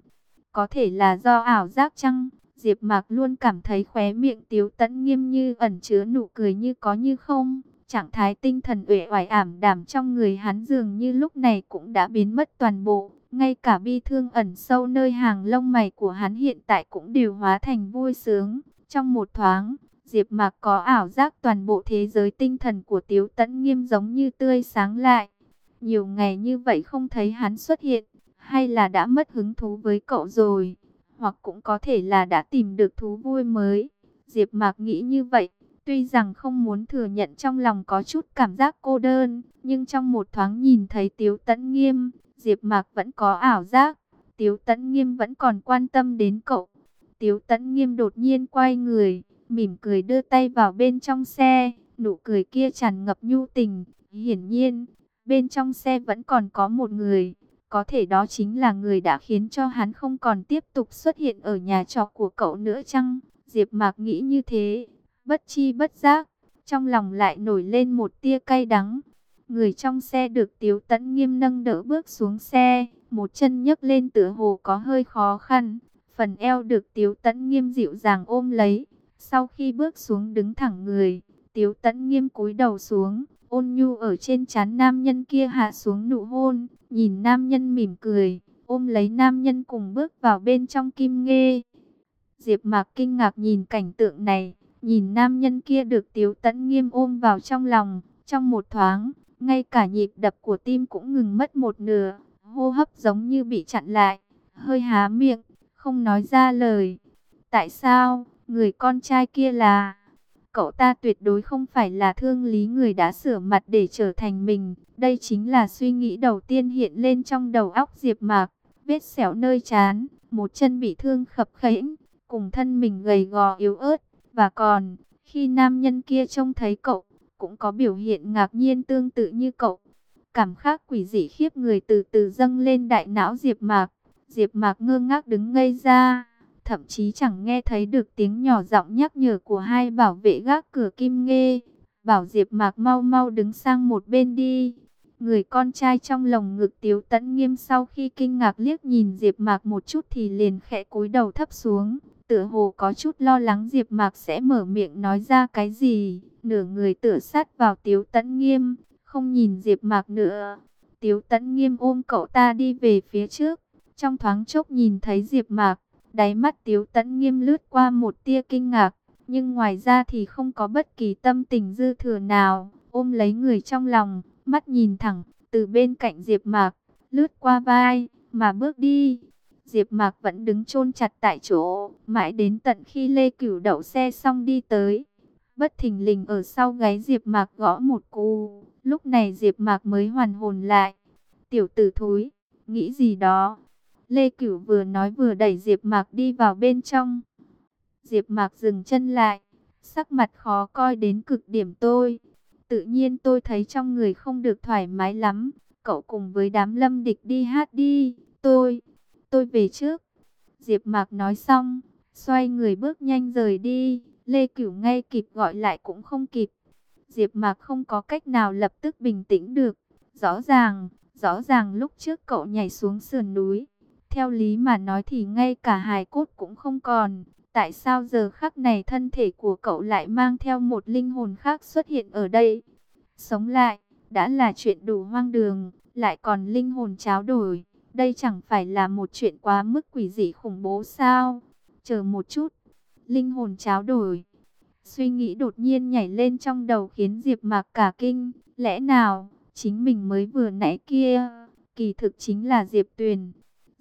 Có thể là do ảo giác chăng? Diệp Mạc luôn cảm thấy khóe miệng Tiếu Tấn Nghiêm như ẩn chứa nụ cười như có như không. Trạng thái tinh thần uể oải ảm đạm trong người hắn dường như lúc này cũng đã biến mất toàn bộ. Ngay cả bi thương ẩn sâu nơi hàng lông mày của hắn hiện tại cũng đều hóa thành vui sướng. Trong một thoáng, Diệp Mạc có ảo giác toàn bộ thế giới tinh thần của Tiếu Tấn Nghiêm giống như tươi sáng lại. Nhiều ngày như vậy không thấy hắn xuất hiện, hay là đã mất hứng thú với cậu rồi, hoặc cũng có thể là đã tìm được thú vui mới. Diệp Mạc nghĩ như vậy, tuy rằng không muốn thừa nhận trong lòng có chút cảm giác cô đơn, nhưng trong một thoáng nhìn thấy Tiếu Tấn Nghiêm, Diệp Mạc vẫn có ảo giác, Tiếu Tấn Nghiêm vẫn còn quan tâm đến cậu. Tiếu Tấn Nghiêm đột nhiên quay người, mỉm cười đưa tay vào bên trong xe, nụ cười kia tràn ngập nhu tình, hiển nhiên, bên trong xe vẫn còn có một người, có thể đó chính là người đã khiến cho hắn không còn tiếp tục xuất hiện ở nhà trọ của cậu nữa chăng? Diệp Mạc nghĩ như thế, bất chi bất giác, trong lòng lại nổi lên một tia cay đắng. Người trong xe được Tiếu Tấn Nghiêm nâng đỡ bước xuống xe, một chân nhấc lên tựa hồ có hơi khó khăn, phần eo được Tiếu Tấn Nghiêm dịu dàng ôm lấy. Sau khi bước xuống đứng thẳng người, Tiếu Tấn Nghiêm cúi đầu xuống, ôn nhu ở trên trán nam nhân kia hạ xuống nụ hôn, nhìn nam nhân mỉm cười, ôm lấy nam nhân cùng bước vào bên trong kim nghê. Diệp Mạc kinh ngạc nhìn cảnh tượng này, nhìn nam nhân kia được Tiếu Tấn Nghiêm ôm vào trong lòng, trong một thoáng, ngay cả nhịp đập của tim cũng ngừng mất một nửa, hô hấp giống như bị chặn lại, hơi há miệng, không nói ra lời. Tại sao, người con trai kia là... Cậu ta tuyệt đối không phải là thương lý người đã sửa mặt để trở thành mình. Đây chính là suy nghĩ đầu tiên hiện lên trong đầu óc Diệp Mạc. Vết sẹo nơi chán, một chân bị thương khập khẽnh, cùng thân mình gầy gò yếu ớt. Và còn, khi nam nhân kia trông thấy cậu, cũng có biểu hiện ngạc nhiên tương tự như cậu. Cảm giác quỷ dị khiếp người từ từ dâng lên đại não Diệp Mạc. Diệp Mạc ngơ ngác đứng ngây ra, thậm chí chẳng nghe thấy được tiếng nhỏ giọng nhắc nhở của hai bảo vệ gác cửa Kim Nghê. Bảo Diệp Mạc mau mau đứng sang một bên đi. Người con trai trong lồng ngực Tiếu Tấn Nghiêm sau khi kinh ngạc liếc nhìn Diệp Mạc một chút thì liền khẽ cúi đầu thấp xuống, tựa hồ có chút lo lắng Diệp Mạc sẽ mở miệng nói ra cái gì nửa người tựa sát vào Tiếu Tấn Nghiêm, không nhìn Diệp Mạc nữa. Tiếu Tấn Nghiêm ôm cậu ta đi về phía trước, trong thoáng chốc nhìn thấy Diệp Mạc, đáy mắt Tiếu Tấn Nghiêm lướt qua một tia kinh ngạc, nhưng ngoài ra thì không có bất kỳ tâm tình dư thừa nào, ôm lấy người trong lòng, mắt nhìn thẳng, từ bên cạnh Diệp Mạc, lướt qua vai, mà bước đi. Diệp Mạc vẫn đứng chôn chặt tại chỗ, mãi đến tận khi Lê Cửu đậu xe xong đi tới. Bất thình lình ở sau gáy Diệp Mạc gõ một cú, lúc này Diệp Mạc mới hoàn hồn lại. Tiểu tử thối, nghĩ gì đó? Lê Cửu vừa nói vừa đẩy Diệp Mạc đi vào bên trong. Diệp Mạc dừng chân lại, sắc mặt khó coi đến cực điểm tôi. Tự nhiên tôi thấy trong người không được thoải mái lắm. Cậu cùng với đám lâm địch đi hát đi, tôi, tôi về trước. Diệp Mạc nói xong, xoay người bước nhanh rời đi. Lê Cửu ngay kịp gọi lại cũng không kịp. Diệp Mạc không có cách nào lập tức bình tĩnh được. Rõ ràng, rõ ràng lúc trước cậu nhảy xuống sườn núi. Theo lý mà nói thì ngay cả hài cốt cũng không còn. Tại sao giờ khắc này thân thể của cậu lại mang theo một linh hồn khác xuất hiện ở đây? Sống lại, đã là chuyện đủ hoang đường, lại còn linh hồn tráo đổi. Đây chẳng phải là một chuyện quá mức quỷ dị khủng bố sao? Chờ một chút, linh hồn tráo đổi. Suy nghĩ đột nhiên nhảy lên trong đầu khiến Diệp Mạc cả kinh. Lẽ nào, chính mình mới vừa nãy kia, kỳ thực chính là Diệp Tuyền.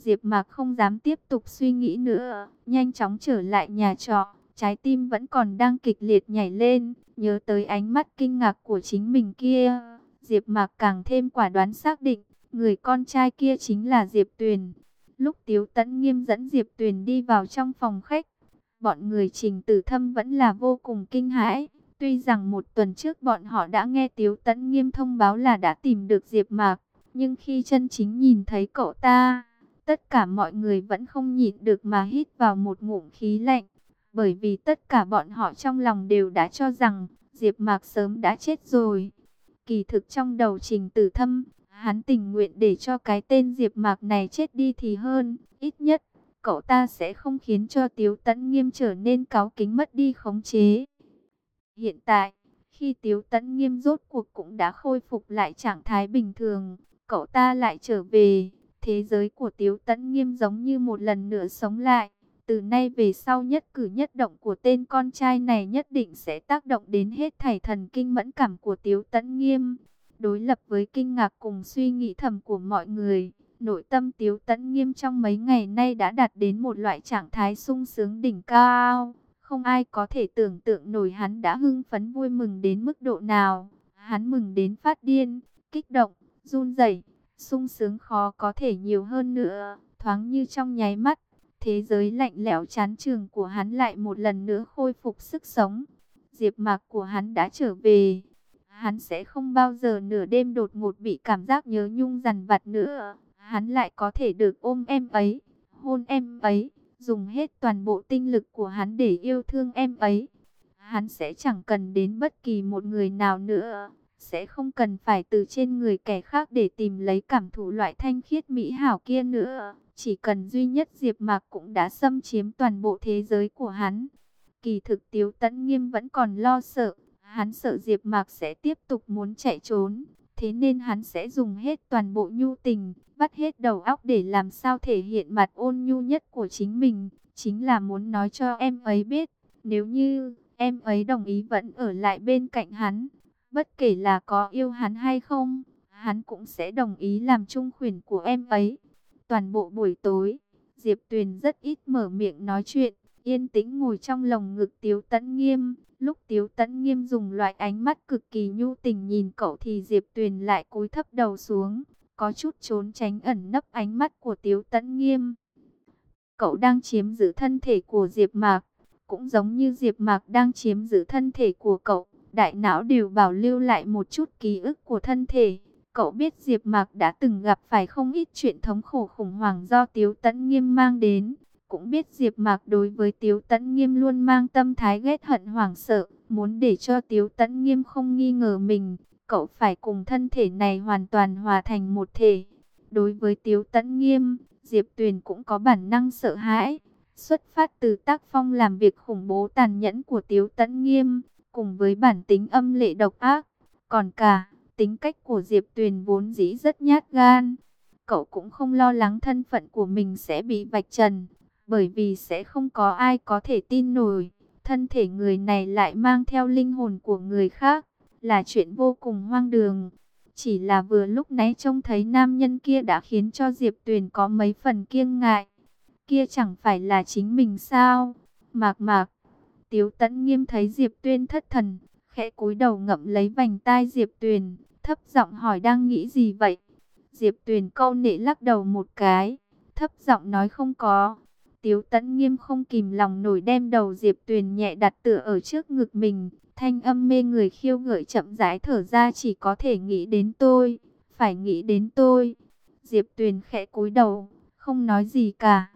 Diệp Mạc không dám tiếp tục suy nghĩ nữa, nhanh chóng trở lại nhà trọ, trái tim vẫn còn đang kịch liệt nhảy lên, nhớ tới ánh mắt kinh ngạc của chính mình kia, Diệp Mạc càng thêm quả đoán xác định, người con trai kia chính là Diệp Tuyền. Lúc Tiếu Tấn Nghiêm dẫn Diệp Tuyền đi vào trong phòng khách, bọn người Trình Tử Thâm vẫn là vô cùng kinh hãi. Tuy rằng một tuần trước bọn họ đã nghe Tiếu Tấn Nghiêm thông báo là đã tìm được Diệp Mạc, nhưng khi chân chính nhìn thấy cậu ta, tất cả mọi người vẫn không nhịn được mà hít vào một ngụm khí lạnh. Bởi vì tất cả bọn họ trong lòng đều đã cho rằng Diệp Mạc sớm đã chết rồi. Kỳ thực trong đầu Trình Tử Thâm, hắn tình nguyện để cho cái tên Diệp Mạc này chết đi thì hơn, ít nhất cậu ta sẽ không khiến cho Tiếu Tấn Nghiêm trở nên cáu kính mất đi khống chế. Hiện tại, khi Tiếu Tấn Nghiêm rốt cuộc cũng đã khôi phục lại trạng thái bình thường, cậu ta lại trở về, thế giới của Tiếu Tấn Nghiêm giống như một lần nữa sống lại. Từ nay về sau nhất cử nhất động của tên con trai này nhất định sẽ tác động đến hết thảy thần kinh mẫn cảm của Tiếu Tấn Nghiêm. Đối lập với kinh ngạc cùng suy nghĩ thầm của mọi người, nội tâm Tiếu Tấn Nghiêm trong mấy ngày nay đã đạt đến một loại trạng thái sung sướng đỉnh cao. Không ai có thể tưởng tượng nổi hắn đã hưng phấn vui mừng đến mức độ nào. Hắn mừng đến phát điên, kích động, run rẩy, sung sướng khó có thể nhiều hơn nữa, thoáng như trong nháy mắt Thế giới lạnh lẽo chán trường của hắn lại một lần nữa khôi phục sức sống. Diệp mạc của hắn đã trở về. Hắn sẽ không bao giờ nửa đêm đột ngột bị cảm giác nhớ nhung dằn vặt nữa. Hắn lại có thể được ôm em ấy, hôn em ấy, dùng hết toàn bộ tinh lực của hắn để yêu thương em ấy. Hắn sẽ chẳng cần đến bất kỳ một người nào nữa sẽ không cần phải từ trên người kẻ khác để tìm lấy cảm thụ loại thanh khiết mỹ hảo kia nữa. Chỉ cần duy nhất Diệp Mạc cũng đã xâm chiếm toàn bộ thế giới của hắn. Kỳ thực Tiếu Tấn Nghiêm vẫn còn lo sợ, hắn sợ Diệp Mạc sẽ tiếp tục muốn chạy trốn, thế nên hắn sẽ dùng hết toàn bộ nhu tình, vắt hết đầu óc để làm sao thể hiện mặt ôn nhu nhất của chính mình, chính là muốn nói cho em ấy biết, nếu như em ấy đồng ý vẫn ở lại bên cạnh hắn, bất kể là có yêu hắn hay không, hắn cũng sẽ đồng ý làm chung khuyển của em ấy. Toàn bộ buổi tối, Diệp Tuyền rất ít mở miệng nói chuyện, yên tĩnh ngồi trong lồng ngực Tiếu Tấn Nghiêm. Lúc Tiếu Tấn Nghiêm dùng loại ánh mắt cực kỳ nhu tình nhìn cậu thì Diệp Tuyền lại cúi thấp đầu xuống, có chút trốn tránh ẩn nấp ánh mắt của Tiếu Tấn Nghiêm. Cậu đang chiếm giữ thân thể của Diệp Mạc, cũng giống như Diệp Mạc đang chiếm giữ thân thể của cậu, đại não đều bảo lưu lại một chút ký ức của thân thể. Cậu biết Diệp Mạc đã từng gặp phải không ít chuyện thống khổ khủng hoảng do Tiếu Tấn Nghiêm mang đến. Cũng biết Diệp Mạc đối với Tiếu Tấn Nghiêm luôn mang tâm thái ghét hận hoảng sợ, muốn để cho Tiếu Tấn Nghiêm không nghi ngờ mình, cậu phải cùng thân thể này hoàn toàn hòa thành một thể. Đối với Tiếu Tấn Nghiêm, Diệp Tuyền cũng có bản năng sợ hãi, xuất phát từ tác phong làm việc khủng bố tàn nhẫn của Tiếu Tấn Nghiêm, cùng với bản tính âm lệ độc ác, còn cả Tính cách của Diệp Tuyền vốn dĩ rất nhát gan. Cậu cũng không lo lắng thân phận của mình sẽ bị vạch trần. Bởi vì sẽ không có ai có thể tin nổi. Thân thể người này lại mang theo linh hồn của người khác. là chuyện vô cùng hoang đường. Chỉ là vừa lúc nãy trông thấy nam nhân kia đã khiến cho Diệp Tuyền có mấy phần kiêng ngại. Kia chẳng phải là chính mình sao? Mạc mạc. Tiếu tẫn nghiêm thấy Diệp Tuyên thất thần, khẽ cúi đầu ngậm lấy vành tai Diệp Tuyền, thấp giọng hỏi đang nghĩ gì vậy? Diệp Tuyền câu nệ lắc đầu một cái, thấp giọng nói không có. Tiếu tẫn nghiêm không kìm lòng nổi đem đầu Diệp Tuyền nhẹ đặt tựa ở trước ngực mình, thanh âm mê người khiêu gợi chậm rãi thở ra chỉ có thể nghĩ đến tôi, phải nghĩ đến tôi. Diệp Tuyền khẽ cúi đầu, không nói gì cả.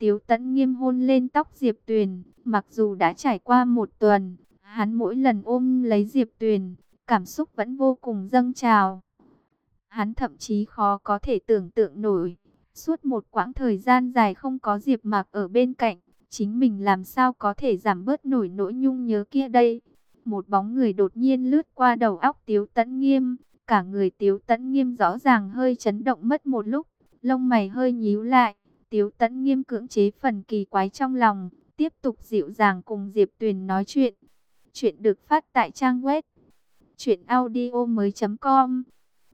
Tiếu tẫn nghiêm hôn lên tóc Diệp Tuyền, mặc dù đã trải qua một tuần, hắn mỗi lần ôm lấy Diệp Tuyền, cảm xúc vẫn vô cùng dâng trào. Hắn thậm chí khó có thể tưởng tượng nổi, suốt một quãng thời gian dài không có Diệp Mạc ở bên cạnh, chính mình làm sao có thể giảm bớt nổi nỗi nhung nhớ kia đây. Một bóng người đột nhiên lướt qua đầu óc Tiếu Tấn Nghiêm, cả người Tiếu Tấn Nghiêm rõ ràng hơi chấn động mất một lúc, lông mày hơi nhíu lại, Tiếu Tấn Nghiêm cưỡng chế phần kỳ quái trong lòng, tiếp tục dịu dàng cùng Diệp Tuyền nói chuyện. Chuyện được phát tại trang web truyệnaudiomoi.com.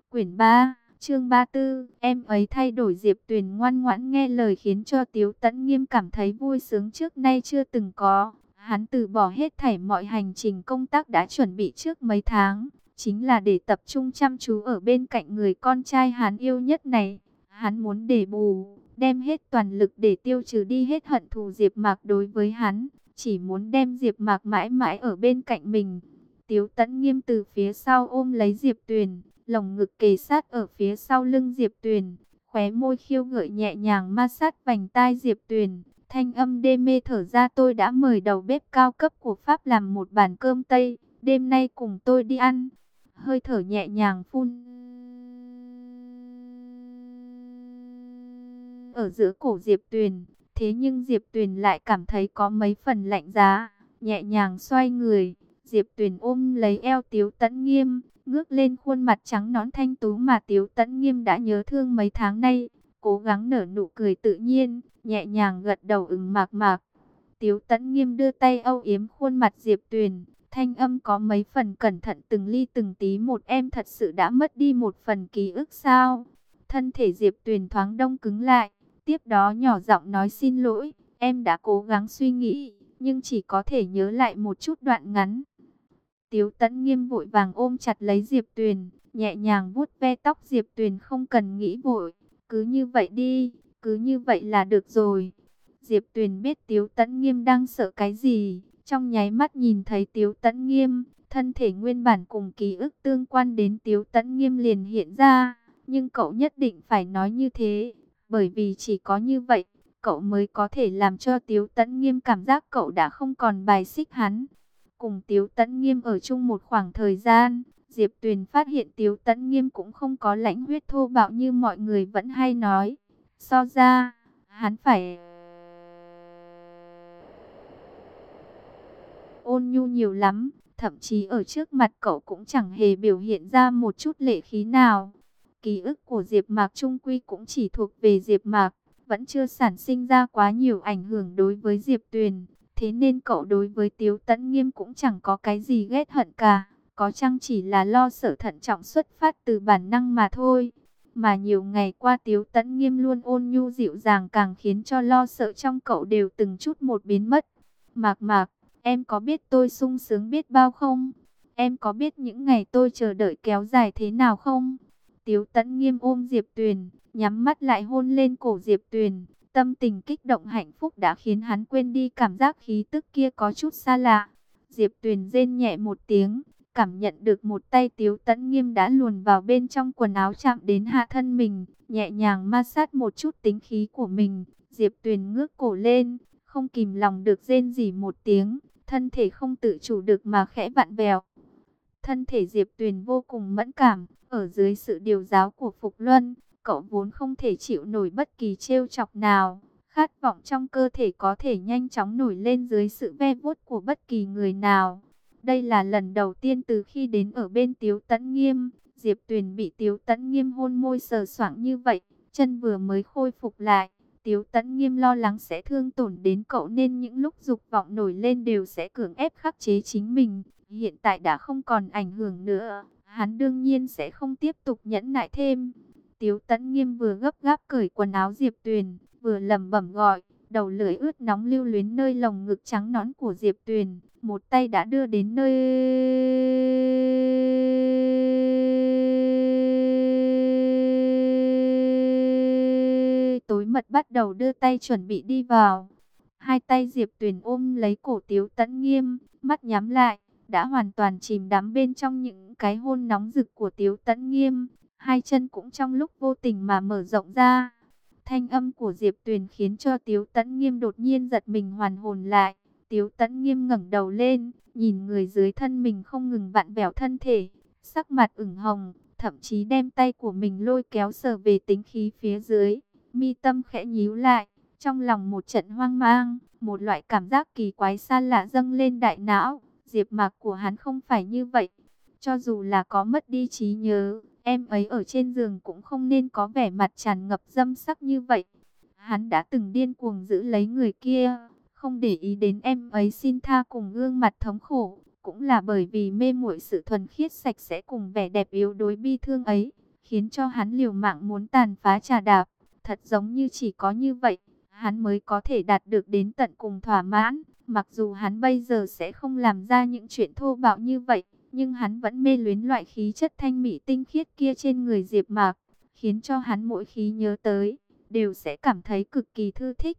Quyển 3, chương 34, em ấy thay đổi Diệp Tuyền ngoan ngoãn nghe lời khiến cho Tiếu Tấn Nghiêm cảm thấy vui sướng trước nay chưa từng có. Hắn từ bỏ hết thảy mọi hành trình công tác đã chuẩn bị trước mấy tháng, chính là để tập trung chăm chú ở bên cạnh người con trai hắn yêu nhất này. Hắn muốn để bù, đem hết toàn lực để tiêu trừ đi hết hận thù Diệp Mạc đối với hắn, chỉ muốn đem Diệp Mạc mãi mãi ở bên cạnh mình. Tiếu Tấn Nghiêm từ phía sau ôm lấy Diệp Tuyền, lồng ngực kề sát ở phía sau lưng Diệp Tuyền, khóe môi khiêu gợi nhẹ nhàng ma sát vành tai Diệp Tuyền, thanh âm đê mê thở ra tôi đã mời đầu bếp cao cấp của Pháp làm một bàn cơm Tây, đêm nay cùng tôi đi ăn. Hơi thở nhẹ nhàng phun ở giữa cổ Diệp Tuyền, thế nhưng Diệp Tuyền lại cảm thấy có mấy phần lạnh giá, nhẹ nhàng xoay người, Diệp Tuyền ôm lấy eo Tiếu Tấn Nghiêm, ngước lên khuôn mặt trắng nón thanh tú mà Tiếu Tấn Nghiêm đã nhớ thương mấy tháng nay, cố gắng nở nụ cười tự nhiên, nhẹ nhàng gật đầu ứng mạc mạc. Tiếu Tấn Nghiêm đưa tay âu yếm khuôn mặt Diệp Tuyền, thanh âm có mấy phần cẩn thận từng ly từng tí một em thật sự đã mất đi một phần ký ức sao? Thân thể Diệp Tuyền thoáng đông cứng lại, tiếp đó nhỏ giọng nói xin lỗi, em đã cố gắng suy nghĩ, nhưng chỉ có thể nhớ lại một chút đoạn ngắn. Tiếu tẫn nghiêm vội vàng ôm chặt lấy Diệp Tuyền, nhẹ nhàng vuốt ve tóc Diệp Tuyền không cần nghĩ vội, cứ như vậy đi, cứ như vậy là được rồi. Diệp Tuyền biết Tiếu tẫn nghiêm đang sợ cái gì, trong nháy mắt nhìn thấy Tiếu tẫn nghiêm, thân thể nguyên bản cùng ký ức tương quan đến Tiếu tẫn nghiêm liền hiện ra, nhưng cậu nhất định phải nói như thế, bởi vì chỉ có như vậy, cậu mới có thể làm cho Tiếu Tấn nghiêm cảm giác cậu đã không còn bài xích hắn. Cùng Tiếu Tấn Nghiêm ở chung một khoảng thời gian, Diệp Tuyền phát hiện Tiếu Tấn Nghiêm cũng không có lãnh huyết thô bạo như mọi người vẫn hay nói. So ra, hắn phải ôn nhu nhiều lắm, thậm chí ở trước mặt cậu cũng chẳng hề biểu hiện ra một chút lệ khí nào. Ký ức của Diệp Mạc Trung Quy cũng chỉ thuộc về Diệp Mạc, vẫn chưa sản sinh ra quá nhiều ảnh hưởng đối với Diệp Tuyền. Thế nên cậu đối với Tiếu Tấn Nghiêm cũng chẳng có cái gì ghét hận cả. Có chăng chỉ là lo sợ thận trọng xuất phát từ bản năng mà thôi. Mà nhiều ngày qua Tiếu Tấn Nghiêm luôn ôn nhu dịu dàng càng khiến cho lo sợ trong cậu đều từng chút một biến mất. Mạc mạc, em có biết tôi sung sướng biết bao không? Em có biết những ngày tôi chờ đợi kéo dài thế nào không? Tiếu Tấn Nghiêm ôm Diệp Tuyền, nhắm mắt lại hôn lên cổ Diệp Tuyền. Tâm tình kích động hạnh phúc đã khiến hắn quên đi cảm giác khí tức kia có chút xa lạ. Diệp Tuyền rên nhẹ một tiếng, cảm nhận được một tay Tiếu Tấn Nghiêm đã luồn vào bên trong quần áo chạm đến hạ thân mình, nhẹ nhàng ma sát một chút tính khí của mình. Diệp Tuyền ngước cổ lên, không kìm lòng được rên rỉ một tiếng, thân thể không tự chủ được mà khẽ vặn vẹo. Thân thể Diệp Tuyền vô cùng mẫn cảm, ở dưới sự điều giáo của Phục Luân, cậu vốn không thể chịu nổi bất kỳ trêu chọc nào. Khát vọng trong cơ thể có thể nhanh chóng nổi lên dưới sự ve vuốt của bất kỳ người nào. Đây là lần đầu tiên từ khi đến ở bên Tiếu Tấn Nghiêm, Diệp Tuyền bị Tiếu Tấn Nghiêm hôn môi sờ soạng như vậy, chân vừa mới khôi phục lại. Tiếu Tấn Nghiêm lo lắng sẽ thương tổn đến cậu nên những lúc dục vọng nổi lên đều sẽ cưỡng ép khắc chế chính mình, hiện tại đã không còn ảnh hưởng nữa, hắn đương nhiên sẽ không tiếp tục nhẫn nại thêm. Tiếu Tấn Nghiêm vừa gấp gáp cởi quần áo Diệp Tuyền, vừa lẩm bẩm gọi, đầu lưỡi ướt nóng lưu luyến nơi lồng ngực trắng nõn của Diệp Tuyền, một tay đã đưa đến nơi tối mật bắt đầu đưa tay chuẩn bị đi vào. Hai tay Diệp Tuyền ôm lấy cổ Tiếu Tấn Nghiêm, mắt nhắm lại, đã hoàn toàn chìm đắm bên trong những cái hôn nóng rực của Tiếu Tấn Nghiêm. Hai chân cũng trong lúc vô tình mà mở rộng ra. Thanh âm của Diệp Tuyền khiến cho Tiếu Tấn Nghiêm đột nhiên giật mình hoàn hồn lại. Tiếu Tấn Nghiêm ngẩng đầu lên, nhìn người dưới thân mình không ngừng vặn vẹo thân thể, sắc mặt ửng hồng, thậm chí đem tay của mình lôi kéo sờ về tính khí phía dưới. Mi tâm khẽ nhíu lại, trong lòng một trận hoang mang, một loại cảm giác kỳ quái xa lạ dâng lên đại não. Diệp Mạc của hắn không phải như vậy, cho dù là có mất đi trí nhớ, em ấy ở trên giường cũng không nên có vẻ mặt tràn ngập dâm sắc như vậy. Hắn đã từng điên cuồng giữ lấy người kia, không để ý đến em ấy xin tha cùng gương mặt thống khổ, cũng là bởi vì mê muội sự thuần khiết sạch sẽ cùng vẻ đẹp yếu đuối bi thương ấy, khiến cho hắn liều mạng muốn tàn phá trà đạp. Thật giống như chỉ có như vậy, hắn mới có thể đạt được đến tận cùng thỏa mãn. Mặc dù hắn bây giờ sẽ không làm ra những chuyện thô bạo như vậy, nhưng hắn vẫn mê luyến loại khí chất thanh mỹ tinh khiết kia trên người Diệp Mạc, khiến cho hắn mỗi khi nhớ tới, đều sẽ cảm thấy cực kỳ thư thích.